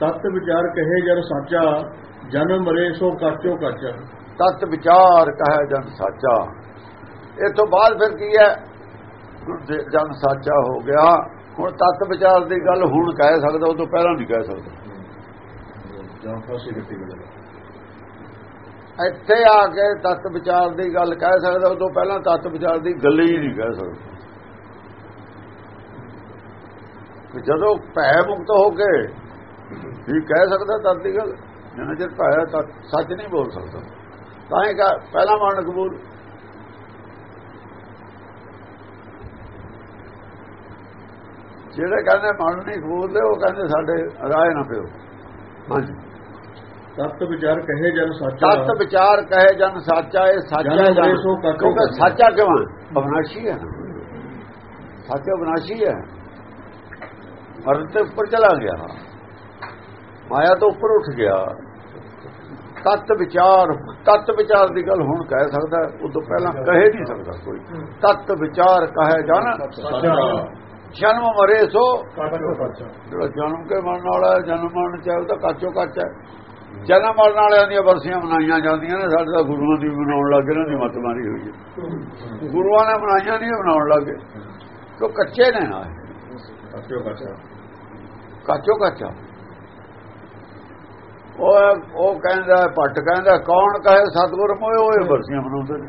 ਤਤ ਵਿਚਾਰ ਕਹੇ ਜਨ ਸਾਚਾ ਜਨਮ ਮਰੇ ਸੋ ਕਾਚੋ ਕੱਚ। ਤਤ ਵਿਚਾਰ ਕਹੇ ਜਨ ਸਾਚਾ। ਇਸ ਤੋਂ ਬਾਅਦ ਫਿਰ ਕੀ ਹੈ? ਜਨ ਸਾਚਾ ਹੋ ਗਿਆ। ਹੁਣ ਤਤ ਵਿਚਾਰ ਦੀ ਗੱਲ ਹੁਣ ਕਹਿ ਸਕਦਾ ਉਹ ਤੋਂ ਪਹਿਲਾਂ ਨਹੀਂ ਕਹਿ ਸਕਦਾ। ਇੱਥੇ ਆ ਕੇ ਤਤ ਵਿਚਾਰ ਦੀ ਗੱਲ ਕਹਿ ਸਕਦਾ ਉਹ ਤੋਂ ਪਹਿਲਾਂ ਤਤ ਵਿਚਾਰ ਦੀ ਗੱਲ ਹੀ ਨਹੀਂ ਕਹਿ ਸਕਦਾ। ਜਦੋਂ ਭੈ ਮੁਕਤ ਹੋ ਕੇ ਵੀ ਕਹਿ ਸਕਦਾ ਤਤ ਦੀ ਗੱਲ। ਜਿੰਨਾ ਚਿਰ ਭੈ ਤਾਂ ਸੱਚ ਨਹੀਂ ਬੋਲ ਸਕਦਾ। ਤਾਂ ਹੀ ਕਹ ਪਹਿਲਾ ਮਨ ਕਬੂਲ। ਜਿਹੜੇ ਕਹਿੰਦੇ ਮਨ ਨਹੀਂ ਕਬੂਲਦੇ ਉਹ ਕਹਿੰਦੇ ਸਾਡੇ ਰਾਏ ਨਾ ਪਿਓ ਹਾਂਜੀ। ਤਤ ਵਿਚਾਰ ਕਹੇ ਜਨ ਸਾਚਾ। ਤਤ ਵਿਚਾਰ ਕਹੇ ਜਨ ਸਾਚਾ ਇਹ ਸਾਚਾ ਜਨ ਕਿਉਂਕਿ। ਸਾਚਾ ਕਿਉਂ ਹੈ? ਅਵਨਾਸ਼ੀ ਹੈ। ਸਾਚਾ ਅਵਨਾਸ਼ੀ ਹੈ। ਤੇ ਉੱਪਰ ਚਲਾ ਗਿਆ। ਮਾਇਆ ਤੋਂ ਉੱਪਰ ਉੱਠ ਗਿਆ। ਤਤ ਵਿਚਾਰ ਤਤ ਵਿਚਾਰ ਦੀ ਗੱਲ ਹੁਣ ਕਹਿ ਸਕਦਾ ਉਸ ਤੋਂ ਪਹਿਲਾਂ ਕਹਿ ਨਹੀਂ ਸਕਦਾ ਕੋਈ। ਤਤ ਵਿਚਾਰ ਕਹੇ ਸਾਚਾ। ਜਨਮ ਮਰੇ ਸੋ ਜਿਹੜਾ ਜਨਮ ਕੇ ਮਰਨ ਵਾਲਾ ਜਨਮ ਮਰਨ ਚਾਹੇ ਤਾਂ ਕਾਚੋ ਕੱਚ ਹੈ। ਜਨਮ ਮਰਨ ਵਾਲਿਆਂ ਦੀਆਂ ਵਰਸੀਆਂ ਮਨਾਈਆਂ ਜਾਂਦੀਆਂ ਨੇ ਸਾਡੇ ਤਾਂ ਗੁਰੂਆਂ ਦੀ ਮਨਾਉਣ ਲੱਗੇ ਇਹਨਾਂ ਦੀ ਮਤ ਮਾਰੀ ਹੋਈ ਹੈ। ਗੁਰੂਆਂ ਨੇ ਮਨਾਈਆਂ ਨਹੀਂ ਬਣਾਉਣ ਲੱਗੇ ਕਿਉਂ ਕੱਚੇ ਨੇ ਨਾ। ਕਾਚੋ ਕੱਚ। ਕਾਚੋ ਕੱਚਾ। ਉਹ ਉਹ ਕਹਿੰਦਾ ਪੱਟ ਕਹਿੰਦਾ ਕੌਣ ਕਹੇ ਸਤਗੁਰ ਮੋਏ ਹੋਏ ਵਰਸੀਆਂ ਮਨਾਉਂਦੇ ਨੇ।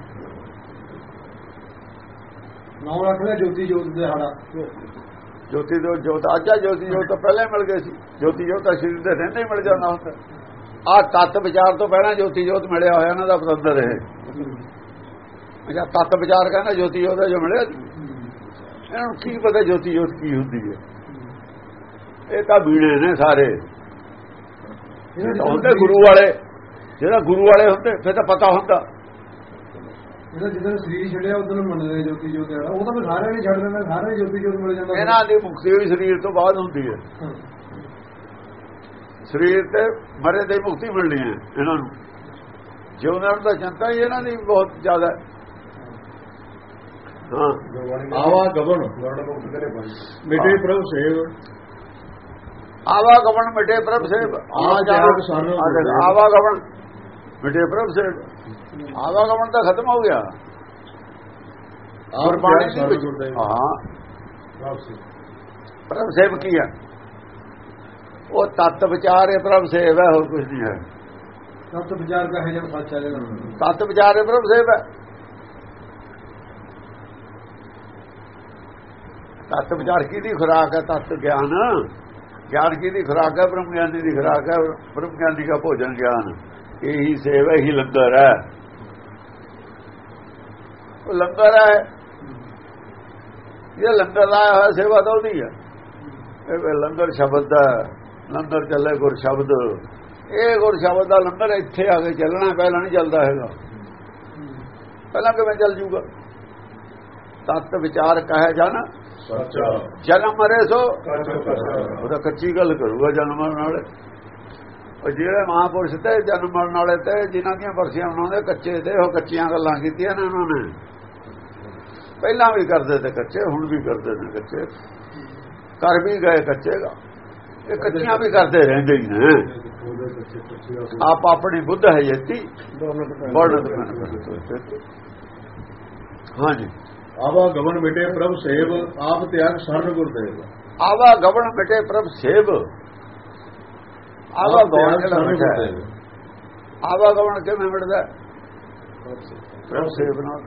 ਨੌ ਰੱਖ ਲੈ ਜੋਤੀ ਜੋਤ ਦੇ ਹਾੜਾ। ਜੋਤੀ ਜੋ ਜੋਤ ਆਜਾ ਜੋਤੀ ਜੋਤ ਤਾਂ ਪਹਿਲਾਂ ਹੀ ਮਿਲ ਗਏ ਸੀ। ਜੋਤੀ ਜੋਤ ਤਾਂ ਸਰੀਰ ਦੇ ਰਹਿੰਦੇ ਹੀ ਮਿਲ ਜਾਂਦਾ ਹੁੰਦਾ। ਆ ਤਤ ਵਿਚਾਰ ਤੋਂ ਪਹਿਲਾਂ ਜੋਤੀ ਜੋਤ ਮਿਲਿਆ ਹੋਇਆ ਇਹਨਾਂ ਦਾ ਪਤੰਦਰ ਇਹ। ਅੱਛਾ ਤਤ ਵਿਚਾਰ ਕਹਿੰਦਾ ਜੋਤੀ ਜੋਤ ਦਾ ਜੋ ਮਿਲਿਆ। ਇਹਨਾਂ ਨੂੰ ਕੀ ਪਤਾ ਜੋਤੀ ਜੋਤ ਕੀ ਹੁੰਦੀ ਹੈ। ਇਹ ਤਾਂ ਬੀੜੇ ਨੇ ਸਾਰੇ। ਤਾਂ ਹੁੰਦੇ ਗੁਰੂ ਵਾਲੇ ਜਿਹੜਾ ਗੁਰੂ ਵਾਲੇ ਹੁੰਦੇ ਫਿਰ ਤਾਂ ਪਤਾ ਹੁੰਦਾ। ਜਿਹੜਾ ਜਦੋਂ ਸਰੀਰ ਛੱਡਿਆ ਉਦੋਂ ਮੰਨਦੇ ਜੋਤੀ ਜੋਤ ਉਹ ਤਾਂ ਫਿਰ ਸਾਰਿਆਂ ਨੇ ਛੱਡ ਦਿੰਦਾ ਸਾਰੇ ਜੋਤੀ ਜੋਤ ਮਿਲ ਜਾਂਦਾ ਇਹਨਾਂ ਦੀ ਮੁਕਤੀ ਵੀ ਸਰੀਰ ਤੋਂ ਬਾਅਦ ਹੁੰਦੀ ਹੈ। ਸਰੀਰ ਤੇ ਮਰੇ ਦੇ ਮੁਕਤੀ ਮਿਲਣੀ ਹੈ ਇਹਨਾਂ ਨੂੰ। ਜਿਉਂਦਿਆਂ ਨੂੰ ਤਾਂ ਚਿੰਤਾ ਹੀ ਇਹਨਾਂ ਦੀ ਬਹੁਤ ਜ਼ਿਆਦਾ। ਹੈ। ਆਵਾ ਗਵਨ ਮਿਟੇ ਪ੍ਰਭ ਸੇਵ ਆਵਾ ਗਵਨ ਮਿਟੇ ਪ੍ਰਭ ਸੇਵ। ਆ ਜਾ ਤਿਆਗ ਸਾਨੂੰ ਆਵਾ ਗਵਨ ਮਿਟੇ ਪ੍ਰਭ ਸੇਵ ਆਵਾ ਗਵਨ ਤਾਂ ਖਤਮ ਹੋ ਗਿਆ ਗੁਰਬਾਣੀ ਤਿਆਗ ਦੀ ਵਿੱਚ- ਹਾਂ ਪ੍ਰਭ ਸੇਵ ਕੀ ਹੈ ਉਹ ਤਤ ਵਿਚਾਰ ਹੈ ਪ੍ਰਭ ਸੇਵ ਹੈ ਹੋਰ ਕੁਝ ਨਹੀਂ ਹੈ ਸਤ ਵਿਚਾਰ ਦਾ ਹੈ ਜਨ ਸੱਚਾ ਜਨ ਤਤ ਵਿਚਾਰ ਹੈ ਪ੍ਰਭ ਸੇਵ ਹੈ ਤਤ ਵਿਚਾਰ ਕੀ ਦੀ ਖੁਰਾਕ ਹੈ ਤਤ ਗਿਆਨ ਗਿਆਨ ਕੀ ਦੀ ਖੁਰਾਕ ਹੈ, ਬ੍ਰਹਮ ਗਿਆਨੀ ਦੀ ਖੁਰਾਕ ਹੈ, ਬ੍ਰਹਮ ਗਿਆਨੀ ਦਾ ਭੋਜਨ ਗਿਆਨ। ਇਹੀ ਸੇਵਾ ਹੀ ਲੰਗਰ ਹੈ। ਉਹ ਲੰਗਰ ਹੈ। ਇਹ ਲੰਗਰ ਲਾਇਆ ਹੋਇਆ ਸੇਵਾ ਤਾਂ ਉਹਦੀ ਹੈ। ਇਹ ਲੰਗਰ ਸ਼ਬਦ ਦਾ ਲੰਗਰ ਚੱਲੇ ਗੁਰ ਸ਼ਬਦ। ਇਹ ਗੁਰ ਸ਼ਬਦ ਦਾ ਲੰਗਰ ਇੱਥੇ ਆ ਕੇ ਚੱਲਣਾ, ਪਹਿਲਾਂ ਨਹੀਂ ਚੱਲਦਾ ਹੈਗਾ। ਪਹਿਲਾਂ ਕਿਵੇਂ ਚੱਲ ਜੂਗਾ? ਤਤ ਵਿਚਾਰ ਕਹੇ ਜਾਣਾ। ਜਨਮ ਮਰੇ ਸੋ। ਉਹਦਾ ਕੱਚੀ ਗੱਲ ਕਰੂਗਾ ਜਨਮ ਮਰਨ ਵਾਲੇ। ਉਹ ਜਿਹੜੇ ਮਹਾਪੁਰਸ਼ ਤੇ ਜਨਮ ਮਰਨ ਵਾਲੇ ਤੇ ਜਿਨ੍ਹਾਂ ਦੀਆਂ ਵਰਸੀਆਂ ਬਣਾਉਂਦੇ ਕੱਚੇ ਤੇ ਉਹ ਕੱਚੀਆਂ ਗੱਲਾਂ ਕੀਤੀਆਂ ਨੇ ਉਹਨਾਂ ਨੇ। ਪਹਿਲਾਂ ਵੀ ਕਰਦੇ ਤੇ ਕੱਚੇ ਹੁਣ ਵੀ ਕਰਦੇ ਨੇ ਕੱਚੇ। ਕਰ ਵੀ ਗਏ ਕੱਚੇਗਾ ਇਹ ਕੱਚੀਆਂ ਵੀ ਕਰਦੇ ਰਹਿੰਦੇ ਹੀ ਨੇ। ਆਪ ਆਪਣੀ ਬੁੱਧ ਹੈ ਯਤੀ ਬੜਨ ਹਾਂਜੀ। ਆਵਾ ਗਵਨ ਮਿਟੇ ਪ੍ਰਭ ਸੇਵ ਆਪ ਤਿਆਗ ਸਰਨ ਗੁਰਦੇਵ। ਆਵਾ ਗਵਣ ਮਿਟੇ ਪ੍ਰਭ ਸੇਵ। ਆਵਾ। ਗੁਰਦੇਵ। ਆਵਾ ਗਵਣ ਕਿਵੇਂ ਮਿਟਦਾ ਪ੍ਰਭ ਸੇਵ। ਨਾਲ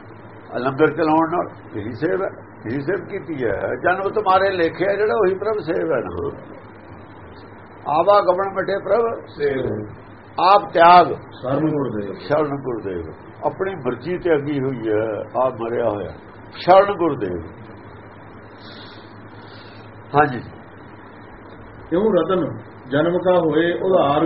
ਲੰਗਰ ਚਲਾਉਣ ਨਾਲ ਇਹੀ ਸੇਵ ਹੈ ਇਹੀ ਸੇਵ ਕੀਤੀ ਹੈ। ਜਨਮ ਤੁਮਾਰੇ ਲੇਖਿਆ ਜਿਹੜਾ ਉਹੀ ਪ੍ਰਭ ਸੇਵ ਹੈ ਨਾ। ਆਵਾ ਗਵਣ ਮਿਟੇ ਪ੍ਰਭ ਸੇਵ। ਆਪ ਤਿਆਗ ਸਰਨ ਗੁਰਦੇਵ। ਸ਼ਰਨ ਗੁਰਦੇਵ। ਆਪਣੀ ਮਰਜ਼ੀ ਤੇ ਅੱਗੀ ਹੋਈ ਹੈ ਆਪ ਮਰਿਆ ਹੋਇਆ। ਸ਼ਰਨ ਗੁਰਦੇਵ। ਹਾਂਜੀ। ਕਿਉਂ ਰਤਨ? ਜਨਮ ਕਾ ਹੋਏ ਉਧਾਰ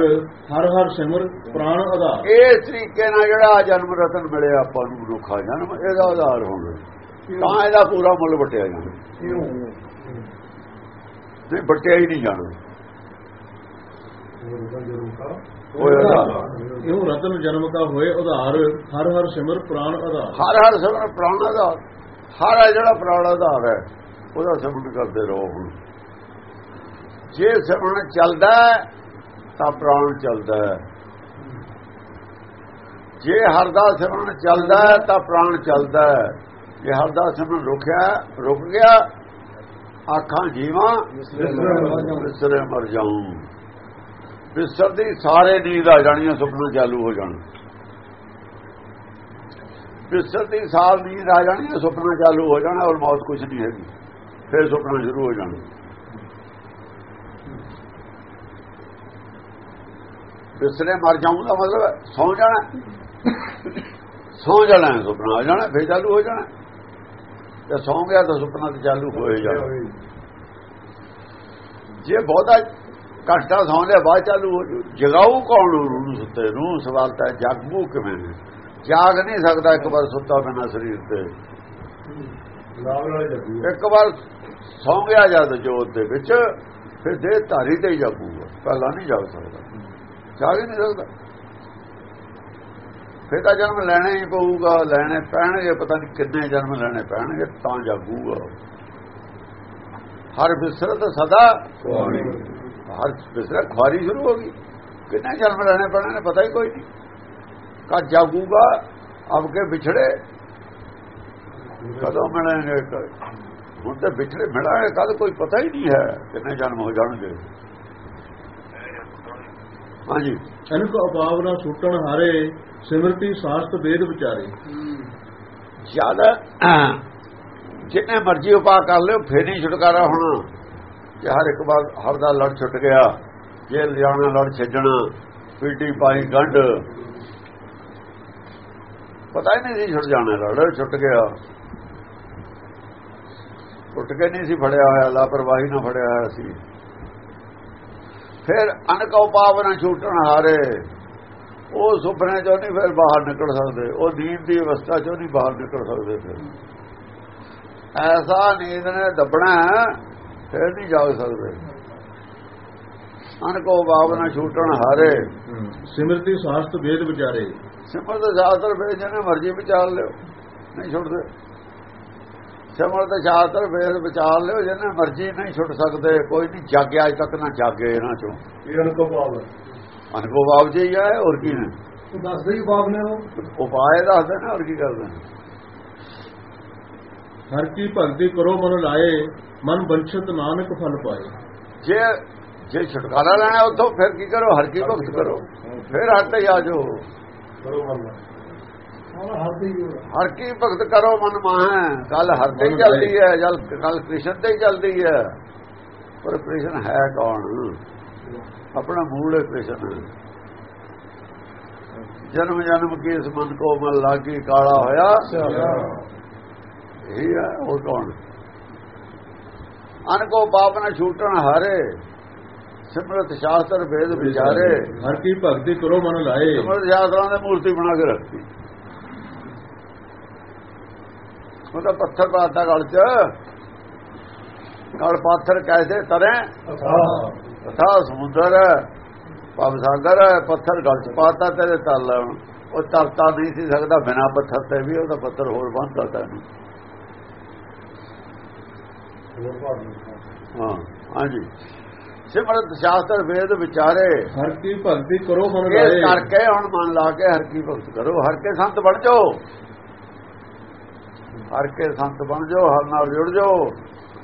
ਹਰ ਹਰ ਸਿਮਰ ਪ੍ਰਾਣ ਆਧਾਰ ਇਸ ਤਰੀਕੇ ਨਾਲ ਜਿਹੜਾ ਜਨਮ ਰਤਨ ਮਿਲਿਆ ਆਪਾਂ ਨੂੰ ਮਨੁੱਖਾ ਜਨਮ ਇਹਦਾ ਆਧਾਰ ਹੋਣਾ ਤਾਂ ਇਹਦਾ ਪੂਰਾ ਮੁੱਲ ਵਟਿਆ ਜਾਣਾ ਨਹੀਂ ਵਟਿਆ ਹੀ ਨਹੀਂ ਜਾਣਾ। ਕਿਉਂ ਰਤਨ ਜਨਮ ਕਾ ਹੋਏ ਉਧਾਰ ਹਰ ਹਰ ਸਿਮਰ ਪ੍ਰਾਣ ਆਧਾਰ ਹਰ ਹਰ ਸਿਮਰਨ ਪ੍ਰਾਣ ਆਧਾਰ ਹਰ ਹੈ ਜਿਹੜਾ ਪ੍ਰਾਣ ਆਧਾਰ ਹੈ, ਉਹਦਾ ਸਿਮਰਨ ਕਰਦੇ ਰਹੋ ਹੁਣ। ਜੇ ਸਿਮਰਨ ਚੱਲਦਾ ਤਾਂ ਪ੍ਰਾਣ ਚੱਲਦਾ ਜੇ ਹਰ ਦਾ ਸਿਮਰਨ ਚੱਲਦਾ ਤਾਂ ਪ੍ਰਾਣ ਚੱਲਦਾ ਜੇ ਹਰ ਦਾ ਸਿਮਰਨ ਰੁਕਿਆ, ਰੁਕ ਗਿਆ, ਆਖਾਂ ਜੀਵਾਂ ਵਿਸਰੇ ਮਰ ਜਾਉਂ। ਵਿਸਰਦੀ ਸਾਰੇ ਨੀਂਦ ਆ ਜਾਣੀਆਂ, ਸੁਪਨਾ ਚਾਲੂ ਹੋ ਜਾਣ। ਵਿਸਰਦੀ ਸਾਲ ਨੀਂਦ ਆ ਜਾਣੀ ਸੁਪਨਾ ਚਾਲੂ ਹੋ ਜਾਣਾ ਔਰ ਮੌਤ ਕੁਝ ਨਹੀਂ ਹੈਗੀ। ਫਿਰ ਸੁਪਨਾ ਸ਼ੁਰੂ ਹੋ ਜਾਣਾ। ਬਿਸਰੇ ਮਰ ਜਾਊਂ ਦਾ ਮਤਲਬ ਸੌ ਜਾਣਾ। ਸੌ ਜਾਣਾ ਸੁਪਨਾ ਆ ਜਾਣਾ, ਫਿਰ ਚਾਲੂ ਹੋ ਜਾਣਾ। ਤੇ ਸੌ ਗਿਆ ਤਾਂ ਸੁਪਨਾ ਤੇ ਚਾਲੂ ਹੋਏ ਜਾਣਾ। ਜੇ ਬਹੁਤਾ ਘੰਟਾ ਸੌਂ ਲਿਆ, ਬਾਅਦ ਚਾਲੂ ਹੋ ਜੂ। ਜਗਾਊ ਕੌਣ ਨੂੰ ਸੁੱਤੇ ਨੂੰ? ਸਵਾਲ ਤਾਂ ਜਾਗੂ ਕਿਵੇਂ ਜਾਗ ਨਹੀਂ ਸਕਦਾ ਇੱਕ ਵਾਰ ਸੁੱਤਾ ਬਿਨਾ ਸਰੀਰ ਤੇ। ਇੱਕ ਵਾਰ ਸੌਂ ਗਿਆ ਜਦ ਜੋਤ ਦੇ ਵਿੱਚ ਫਿਰ ਦੇਹ ਧਾਰੀ ਤੇ ਜਾਗੂਗਾ। ਪਹਿਲਾਂ ਨਹੀਂ ਜਾਗ ਸਕਦਾ। ਜਾਗ ਨਹੀਂ ਸਕਦਾ। ਫਿਰ ਤਾਂ ਜਨਮ ਲੈਣਾ ਹੀ ਪਊਗਾ ਲੈਣੇ ਪੈਣਗੇ ਪਤਾ ਨਹੀਂ ਕਿੰਨੇ ਜਨਮ ਲੈਣੇ ਪੈਣਗੇ ਤਾਂ ਜਾਗੂਗਾ ਹਰ ਬਿਸਰਤ ਸਦਾ ਹਰ ਬਿਸਰਤ ਖੁਆਰੀ ਸ਼ੁਰੂ ਹੋ ਗਈ। ਕਿੰਨੇ ਜਨਮ ਲੈਣੇ ਪੈਣੇ ਨੇ ਪਤਾ ਹੀ ਕੋਈ ਨਹੀਂ। ਕਾ ਜਾਗੂਗਾ ਅਬ ਕੇ ਵਿਛੜੇ। ਕਦੋਂ ਮਿਲਾਂਗੇ ਹੁਣ ਤੇ ਵਿਛੜੇ ਮਿਲਾਂਗੇ ਕਦ ਕੋਈ ਪਤਾ ਹੀ ਨਹੀਂ ਹੈ ਕਿੰਨੇ ਜਨਮ ਹੋ ਜਾਣਗੇ। ਹਾਂਜੀ। ਅਨਕ ਅਭਾਵ ਨਾ ਛੁੱਟਣ ਹਾਰੇ ਸਿਮਰਤੀ ਸਾਸਤ ਵੇਦ ਵਿਚਾਰੇ। ਜ਼ਿਆਦਾ ਜਿੰਨੇ ਮਰਜ਼ੀ ਉਪਾਅ ਕਰ ਲਿਓ ਫੇਰ ਨਹੀਂ ਛੁਟਕਾਰਾ ਹੋਣਾ। ਕਿ ਹਰ ਇੱਕ ਵਾਰ ਹਰ ਦਾ ਲੜ ਛੁੱਟ ਗਿਆ ਜੇ ਲਿਆਣਾ ਲੜ ਛੱਡਣਾ ਪੀਟੀ ਪਾਈ ਗੰਢ ਪਤਾ ਹੀ ਨਹੀਂ ਸੀ ਛੁੱਟ ਜਾਣਾ ਲੜ ਛੁੱਟ ਗਿਆ। ਉੱਠ ਕੇ ਨਹੀਂ ਸੀ ਫੜਿਆ ਹੋਇਆ, ਲਾਪਰਵਾਹੀ ਨਾਲ ਫੜਿਆ ਹੋਇਆ ਸੀ। ਫਿਰ ਅਨਕਉ ਪਾਵਨਾ ਛੂਟਣ ਹਾਰੇ। ਉਹ ਸੁਪਨੇ ਚੋਂ ਨਹੀਂ ਫਿਰ ਬਾਹਰ ਨਿਕਲ ਸਕਦੇ, ਉਹ ਨੀਂਦ ਦੀ ਅਵਸਥਾ ਚੋਂ ਨਹੀਂ ਬਾਹਰ ਨਿਕਲ ਸਕਦੇ ਫਿਰ। ਐਸਾ ਨੀਂਦ ਨੇ ਦੱਬਣਾ, ਫਿਰ ਨਹੀਂ ਜਾਗ ਸਕਦੇ। ਅਨਕੋ ਬਾਵਨਾ ਛੂਟਣ ਹਾਰੇ। ਸਿਮਰਤੀ ਸਾਸਤ ਵੇਦ ਵਿਚਾਰੇ। ਸਿਮਰ ਦੇ ਸ਼ਾਸਤਰ ਵੇਦ ਜਿਹਨੇ ਮਰਜ਼ੀ ਵਿਚਾਰ ਲਿਓ ਨਹੀਂ ਛੁੱਟਦੇ। ਸਿਮਰ ਦੇ ਸ਼ਾਸਤਰ ਵੇਦ ਵਿਚਾਰ ਲਿਓ ਜਿਹਨੇ ਮਰਜ਼ੀ ਨਹੀਂ ਛੁੱਟ ਸਕਦੇ। ਕੋਈ ਨਹੀਂ ਜਾਗਿਆ ਅਜ ਤੱਕ ਨਾ ਜਾਗੇ ਇਹਨਾਂ ਚੋਂ। ਇਹਨਾਂ ਕੋ ਬਾਬ ਅਨਕੋ ਬਾਬ ਜੀ ਹੈ ਹੋਰ ਕੀ ਨੇ? ਦੱਸਦੇ ਹੀ ਬਾਬ ਨੇ ਉਹ। ਉਪਾਏ ਦੱਸਦੇ ਨੇ ਹੋਰ ਕੀ ਕਰਦੇ ਨੇ? ਹਰ ਕੀ ਭਗਤੀ ਕਰੋ ਮਨ ਲਾਏ ਮਨ ਬੰਛਤ ਨਾਨਕ ਫਲ ਪਾਏ। ਜੇ ਜੇ ਛੁਟਕਾਰਾ ਲੈਣਾ ਉੱਥੋਂ ਫਿਰ ਕੀ ਕਰੋ? ਹਰ ਕੀ ਭਗਤ ਕਰੋ। ਫਿਰ ਹੱਟ ਹੀ ਆ ਜਾਓ ਹਰ ਹਰ ਕੀ ਭਗਤ ਕਰੋ ਮਨ ਮਾਹ। ਕੱਲ ਹਰ ਤੇ ਚੱਲਦੀ ਹੈ। ਜਲ ਕੱਲ ਕ੍ਰਿਸ਼ਨ ਤੇ ਚੱਲਦੀ ਹੈ। ਪਰ ਕ੍ਰਿਸ਼ਨ ਹੈ ਕੌਣ? ਆਪਣਾ ਮੂਲ ਹੈ ਕ੍ਰਿਸ਼ਨ। ਜਨਮ ਜਨਮ ਕੀ ਇਸ ਮਨ ਕੋ ਮਨ ਲਾਗੀ ਕਾਲਾ ਹੋਇਆ। ਇਹ ਹੈ ਉਹ ਕੌਣ? ਅਨ ਕੋ ਪਾਪ ਨਾ ਛੂਟਣ ਹਾਰੇ। ਸਿਮਰਤ ਸ਼ਾਸਤਰ ਵੇਦ ਵਿਚਾਰੇ। ਹਰ ਕੀ ਭਗਤੀ ਕਰੋ ਮਨ ਲਾਏ। ਸਿਮਰਤ ਸ਼ਾਸਤਰਾਂ ਦੇ ਮੂਰਤੀ ਬਣਾ ਕੇ ਰੱਖੀ। ਉਹ ਤਾਂ ਪੱਥਰ ਪਾਤਾ ਗਲ ਚ। ਗਲ ਪਾਥਰ ਕੈਸੇ ਤਰੇ? ਅਥਾ ਸਮੁੰਦਰ ਭਵ ਸਾਗਰ ਪੱਥਰ ਗਲ ਚ ਪਾਤਾ ਤੇਰੇ ਤਲ। ਉਹ ਤਰਤਾ ਨਹੀਂ ਸੀ ਸਕਦਾ ਬਿਨਾ ਪੱਥਰ ਤੇ ਵੀ ਉਹਦਾ ਪੱਥਰ ਹੋਰ ਬੰਦ ਕਰਦਾ ਨਹੀਂ। ਹਾਂ ਹਾਂਜੀ। ਸਿਮਰਤ ਸ਼ਾਸਤਰ ਵੇਦ ਵਿਚਾਰੇ। ਹਰ ਕੀ ਭਗਤੀ ਕਰੋ ਮਨ ਇਹ ਲਾਏ ਕਰਕੇ ਹੁਣ ਮਨ ਲਾ ਕੇ ਹਰ ਕੀ ਭਗਤ ਕਰੋ। ਹਰ ਕੇ ਸੰਤ ਬਣ ਜਾਓ। ਹਰ ਕੇ ਸੰਤ ਬਣ ਜਾਓ ਹਰ ਨਾਲ ਜੁੜ ਜਾਓ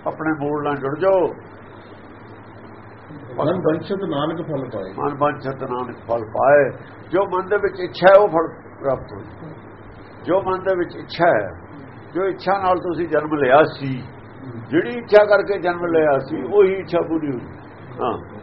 ਆਪਣੇ ਮੂਲ ਨਾਲ ਜੁੜ ਜਾਓ। ਮਨ ਬੰਛਤ ਨਾਨਕ ਫਲ ਪਾਏ। ਮਨ ਬੰਚਤ ਨਾਨਕ ਫਲ ਪਾਏ। ਜੋ ਮਨ ਦੇ ਵਿੱਚ ਇੱਛਾ ਹੈ ਉਹ ਫਲ ਪ੍ਰਾਪਤ ਹੋ ਜੋ ਮਨ ਦੇ ਵਿੱਚ ਇੱਛਾ ਹੈ ਜੋ ਇੱਛਾ ਨਾਲ ਤੁਸੀਂ ਜਨਮ ਲਿਆ ਸੀ ਜਿਹੜੀ ਇੱਛਾ ਕਰਕੇ ਜਨਮ ਲਿਆ ਸੀ ਉਹੀ ਇੱਛਾ ਪੂਰੀ ਹੋਈ। ਹਾਂ